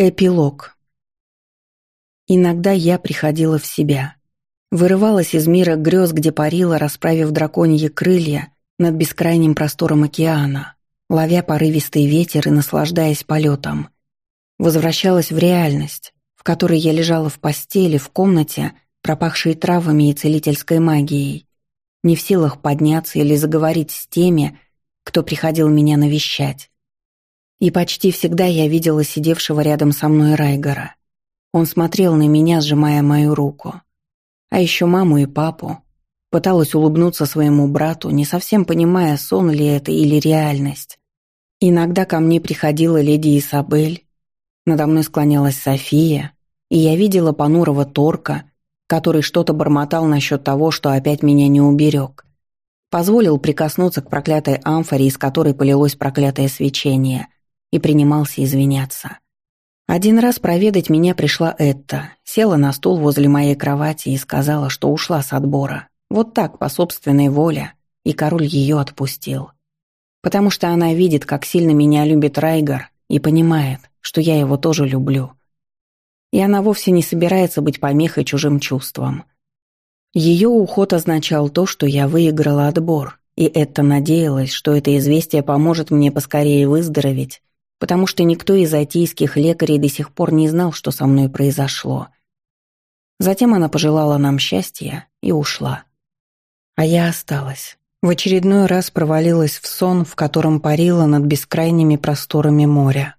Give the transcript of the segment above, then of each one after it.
Эпилог. Иногда я приходила в себя. Вырывалась из мира грез, где парила, расправив драконьи крылья над бескрайним простором океана, ловя порывистый ветер и наслаждаясь полетом. Возвращалась в реальность, в которой я лежала в постели, в комнате, пропахшей травами и целительской магией, не в силах подняться или заговорить с теми, кто приходил меня навещать. И почти всегда я видела сидевшего рядом со мной Райгора. Он смотрел на меня, сжимая мою руку. А еще маму и папу. Пыталась улыбнуться своему брату, не совсем понимая, сон ли это или реальность. Иногда ко мне приходила леди Изабель, надо мной склонялась София, и я видела понурого Торка, который что-то бормотал насчет того, что опять меня не уберег. Позволил прикоснуться к проклятой амфоре, из которой полилось проклятое свечение – и принимался извиняться. Один раз проведать меня пришла Этта, села на стул возле моей кровати и сказала, что ушла с отбора. Вот так, по собственной воле, и король ее отпустил. Потому что она видит, как сильно меня любит Райгар и понимает, что я его тоже люблю. И она вовсе не собирается быть помехой чужим чувствам. Ее уход означал то, что я выиграла отбор, и Этта надеялась, что это известие поможет мне поскорее выздороветь потому что никто из айтийских лекарей до сих пор не знал, что со мной произошло. Затем она пожелала нам счастья и ушла. А я осталась. В очередной раз провалилась в сон, в котором парила над бескрайними просторами моря.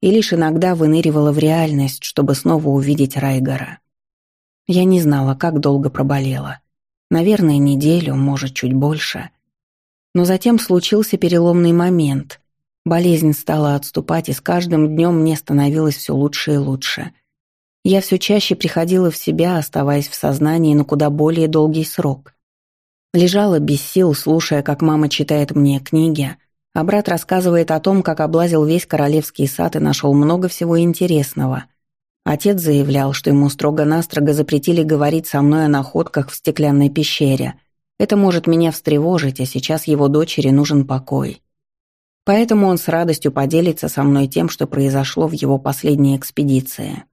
И лишь иногда выныривала в реальность, чтобы снова увидеть Райгора. Я не знала, как долго проболела. Наверное, неделю, может, чуть больше. Но затем случился переломный момент, Болезнь стала отступать, и с каждым днем мне становилось все лучше и лучше. Я все чаще приходила в себя, оставаясь в сознании на куда более долгий срок. Лежала без сил, слушая, как мама читает мне книги, а брат рассказывает о том, как облазил весь королевский сад и нашел много всего интересного. Отец заявлял, что ему строго-настрого запретили говорить со мной о находках в стеклянной пещере. Это может меня встревожить, а сейчас его дочери нужен покой. Поэтому он с радостью поделится со мной тем, что произошло в его последней экспедиции.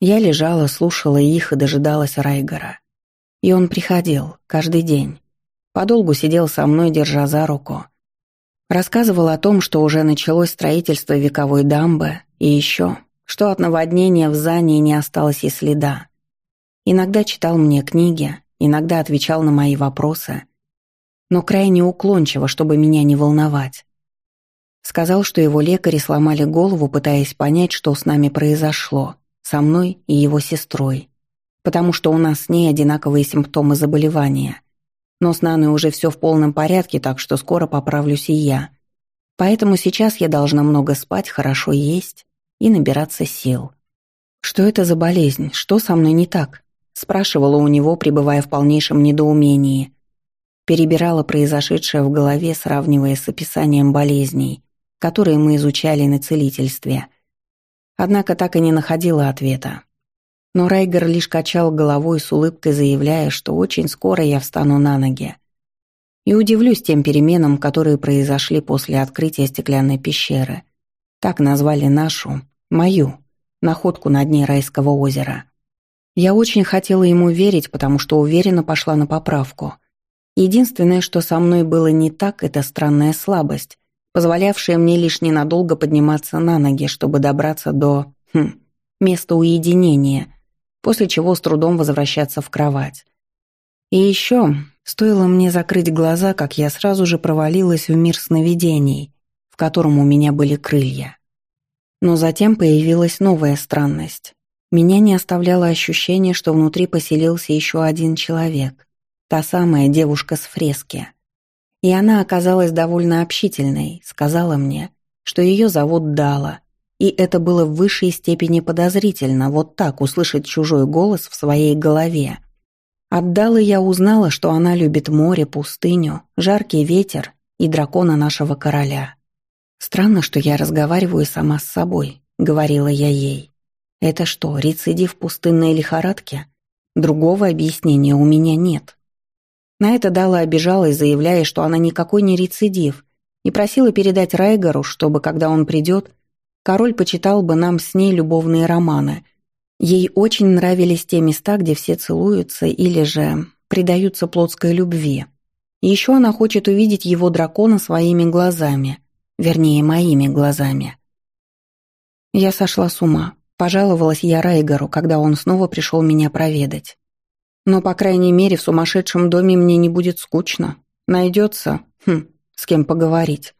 Я лежала, слушала их и дожидалась Райгора. И он приходил, каждый день. Подолгу сидел со мной, держа за руку. Рассказывал о том, что уже началось строительство вековой дамбы, и еще, что от наводнения в Зании не осталось и следа. Иногда читал мне книги, иногда отвечал на мои вопросы, но крайне уклончиво, чтобы меня не волновать. Сказал, что его лекари сломали голову, пытаясь понять, что с нами произошло, со мной и его сестрой. Потому что у нас с ней одинаковые симптомы заболевания. Но с Наной уже все в полном порядке, так что скоро поправлюсь и я. Поэтому сейчас я должна много спать, хорошо есть и набираться сил. «Что это за болезнь? Что со мной не так?» спрашивала у него, пребывая в полнейшем недоумении. Перебирала произошедшее в голове, сравнивая с описанием болезней, которые мы изучали на целительстве. Однако так и не находила ответа. Но Райгер лишь качал головой с улыбкой, заявляя, что очень скоро я встану на ноги. И удивлюсь тем переменам, которые произошли после открытия стеклянной пещеры. Так назвали нашу, мою, находку на дне райского озера. Я очень хотела ему верить, потому что уверенно пошла на поправку. Единственное, что со мной было не так, это странная слабость, позволявшая мне лишь ненадолго подниматься на ноги, чтобы добраться до... Хм, места уединения, после чего с трудом возвращаться в кровать. И еще, стоило мне закрыть глаза, как я сразу же провалилась в мир сновидений, в котором у меня были крылья. Но затем появилась новая странность. Меня не оставляло ощущение, что внутри поселился еще один человек. Та самая девушка с фрески. И она оказалась довольно общительной, сказала мне, что ее зовут Дала, и это было в высшей степени подозрительно, вот так услышать чужой голос в своей голове. От Далы я узнала, что она любит море, пустыню, жаркий ветер и дракона нашего короля. «Странно, что я разговариваю сама с собой», — говорила я ей. «Это что, рецидив пустынной лихорадки? Другого объяснения у меня нет». На это Дала обижалась, заявляя, что она никакой не рецидив, и просила передать Райгору, чтобы, когда он придет, король почитал бы нам с ней любовные романы. Ей очень нравились те места, где все целуются или же предаются плотской любви. Еще она хочет увидеть его дракона своими глазами, вернее, моими глазами. Я сошла с ума. Пожаловалась я Райгору, когда он снова пришел меня проведать. Но, по крайней мере, в сумасшедшем доме мне не будет скучно. Найдется, хм, с кем поговорить.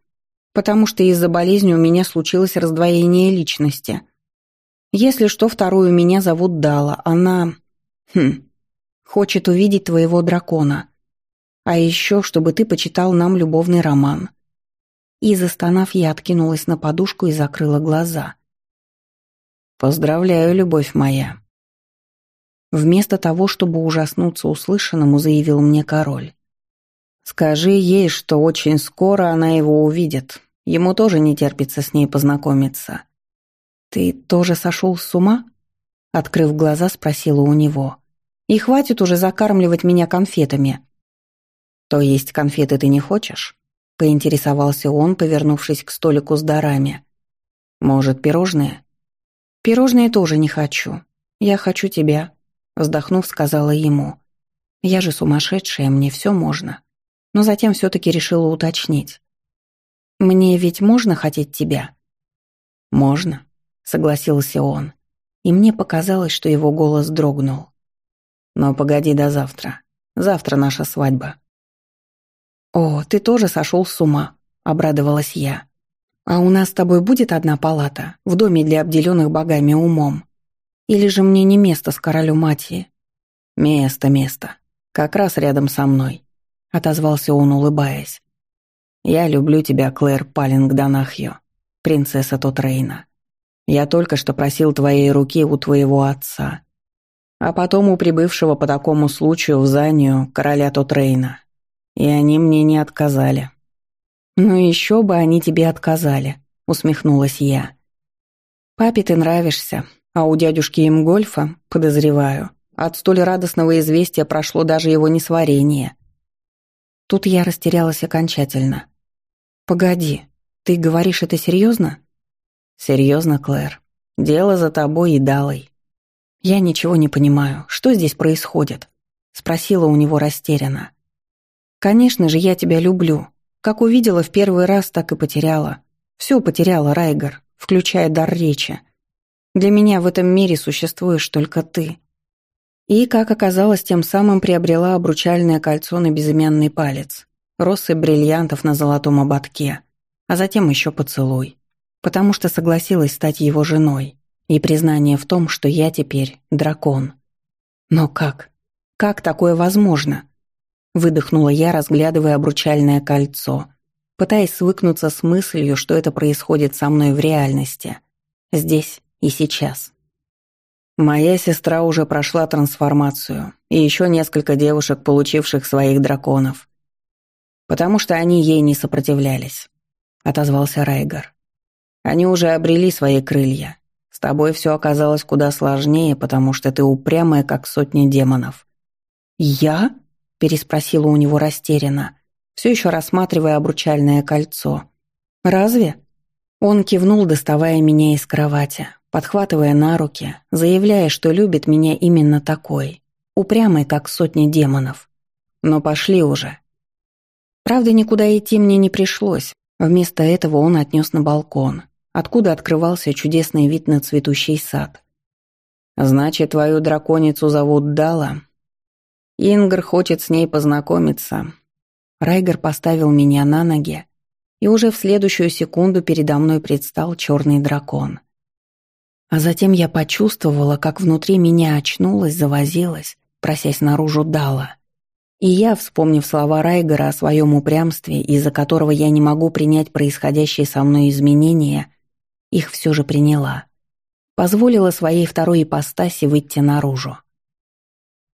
Потому что из-за болезни у меня случилось раздвоение личности. Если что, вторую меня зовут Дала. Она, хм, хочет увидеть твоего дракона. А еще, чтобы ты почитал нам любовный роман. И, застонав, я откинулась на подушку и закрыла глаза. «Поздравляю, любовь моя». Вместо того, чтобы ужаснуться услышанному, заявил мне король. «Скажи ей, что очень скоро она его увидит. Ему тоже не терпится с ней познакомиться». «Ты тоже сошел с ума?» Открыв глаза, спросила у него. «И хватит уже закармливать меня конфетами». «То есть конфеты ты не хочешь?» Поинтересовался он, повернувшись к столику с дарами. «Может, пирожные?» «Пирожные тоже не хочу. Я хочу тебя», — вздохнув, сказала ему. «Я же сумасшедшая, мне все можно». Но затем все-таки решила уточнить. «Мне ведь можно хотеть тебя?» «Можно», — согласился он. И мне показалось, что его голос дрогнул. «Но погоди до завтра. Завтра наша свадьба». «О, ты тоже сошел с ума», — обрадовалась я. А у нас с тобой будет одна палата, в доме для обделенных богами умом? Или же мне не место с королем Матии? Место, место. Как раз рядом со мной, отозвался он, улыбаясь. Я люблю тебя, Клэр Палинг Донахью, принцесса Тотрейна. Я только что просил твоей руки у твоего отца, а потом у прибывшего по такому случаю в Занию короля Тотрейна. И они мне не отказали. «Ну еще бы они тебе отказали», — усмехнулась я. «Папе ты нравишься, а у дядюшки им гольфа, подозреваю, от столь радостного известия прошло даже его несварение». Тут я растерялась окончательно. «Погоди, ты говоришь это серьезно?» «Серьезно, Клэр. Дело за тобой и Далой». «Я ничего не понимаю. Что здесь происходит?» — спросила у него растерянно. «Конечно же, я тебя люблю, как увидела в первый раз, так и потеряла. Все потеряла, Райгар, включая дар речи. Для меня в этом мире существуешь только ты. И, как оказалось, тем самым приобрела обручальное кольцо на безымянный палец, россыпь бриллиантов на золотом ободке, а затем еще поцелуй, потому что согласилась стать его женой, и признание в том, что я теперь дракон. Но как? Как такое возможно? Выдохнула я, разглядывая обручальное кольцо, пытаясь свыкнуться с мыслью, что это происходит со мной в реальности. Здесь и сейчас. Моя сестра уже прошла трансформацию, и еще несколько девушек, получивших своих драконов. Потому что они ей не сопротивлялись, отозвался Райгар. Они уже обрели свои крылья. С тобой все оказалось куда сложнее, потому что ты упрямая, как сотни демонов. Я? переспросила у него растерянно, все еще рассматривая обручальное кольцо. «Разве?» Он кивнул, доставая меня из кровати, подхватывая на руки, заявляя, что любит меня именно такой, упрямой, как сотни демонов. Но пошли уже. Правда, никуда идти мне не пришлось. Вместо этого он отнес на балкон, откуда открывался чудесный вид на цветущий сад. «Значит, твою драконицу зовут Дала?» Ингр хочет с ней познакомиться. Райгер поставил меня на ноги, и уже в следующую секунду передо мной предстал черный дракон. А затем я почувствовала, как внутри меня очнулась, завозилась, просясь наружу дала. И я, вспомнив слова Райгера о своем упрямстве, из-за которого я не могу принять происходящие со мной изменения, их все же приняла. Позволила своей второй ипостаси выйти наружу.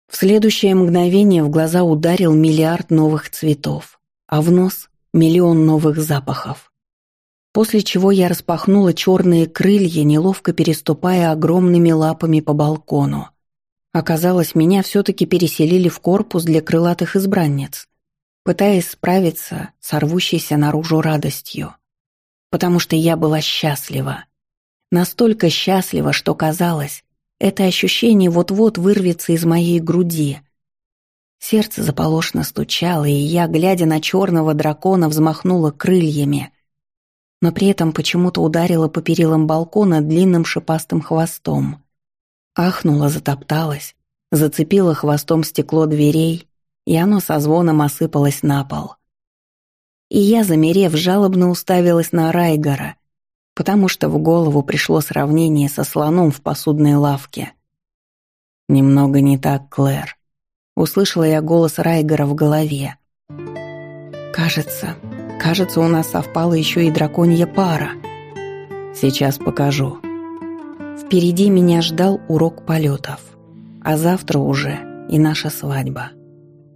В следующее мгновение в глаза ударил миллиард новых цветов, а в нос — миллион новых запахов. После чего я распахнула черные крылья, неловко переступая огромными лапами по балкону. Оказалось, меня все-таки переселили в корпус для крылатых избранниц, пытаясь справиться с рвущейся наружу радостью. Потому что я была счастлива. Настолько счастлива, что казалось, это ощущение вот-вот вырвется из моей груди. Сердце заполошно стучало, и я, глядя на черного дракона, взмахнула крыльями. Но при этом почему-то ударила по перилам балкона длинным шипастым хвостом. Ахнула, затопталась, зацепила хвостом стекло дверей, и оно со звоном осыпалось на пол. И я, замерев, жалобно уставилась на Райгора, потому что в голову пришло сравнение со слоном в посудной лавке. «Немного не так, Клэр», — услышала я голос Райгора в голове. «Кажется, кажется, у нас совпала еще и драконья пара. Сейчас покажу». Впереди меня ждал урок полетов, а завтра уже и наша свадьба.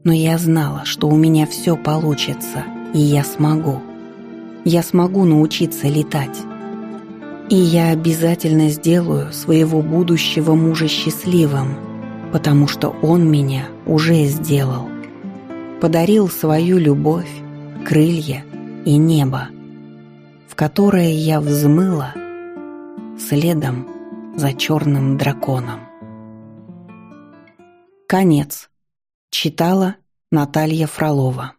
Но я знала, что у меня все получится, и я смогу. Я смогу научиться летать. И я обязательно сделаю своего будущего мужа счастливым, потому что он меня уже сделал. Подарил свою любовь, крылья и небо, в которое я взмыла следом за черным драконом. Конец. Читала Наталья Фролова.